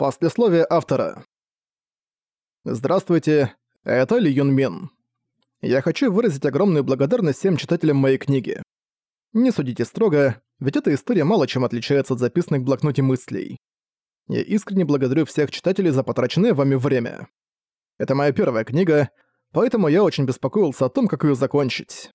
Послесловие автора. Здравствуйте, это Ли Юн Мин. Я хочу выразить огромную благодарность всем читателям моей книги. Не судите строго, ведь эта история мало чем отличается от записанных в блокноте мыслей. Я искренне благодарю всех читателей за потраченное вами время. Это моя первая книга, поэтому я очень беспокоился о том, как ее закончить.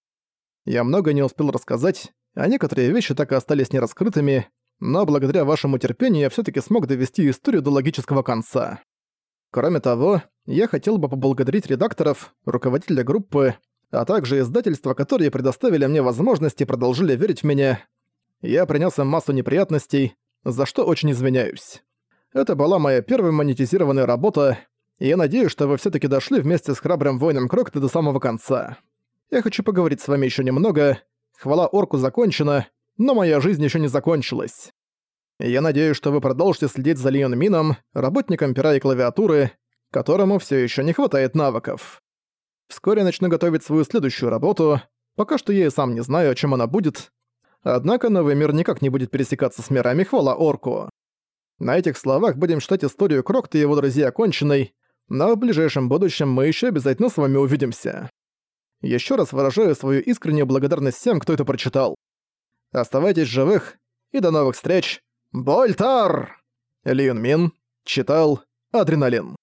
Я много не успел рассказать, а некоторые вещи так и остались нераскрытыми, но благодаря вашему терпению я всё-таки смог довести историю до логического конца. Кроме того, я хотел бы поблагодарить редакторов, руководителя группы, а также издательства, которые предоставили мне возможность и продолжили верить в меня. Я принес им массу неприятностей, за что очень извиняюсь. Это была моя первая монетизированная работа, и я надеюсь, что вы всё-таки дошли вместе с храбрым воином Крокта до самого конца. Я хочу поговорить с вами ещё немного. Хвала Орку закончена, но моя жизнь еще не закончилась. Я надеюсь, что вы продолжите следить за Лион Мином, работником пера и клавиатуры, которому все еще не хватает навыков. Вскоре начну готовить свою следующую работу, пока что я и сам не знаю, о чем она будет, однако новый мир никак не будет пересекаться с мирами хвала Орку. На этих словах будем читать историю Крокта и его друзей оконченной, но в ближайшем будущем мы еще обязательно с вами увидимся. Еще раз выражаю свою искреннюю благодарность всем, кто это прочитал. Оставайтесь живых и до новых встреч. Больтар! Лин Мин читал Адреналин.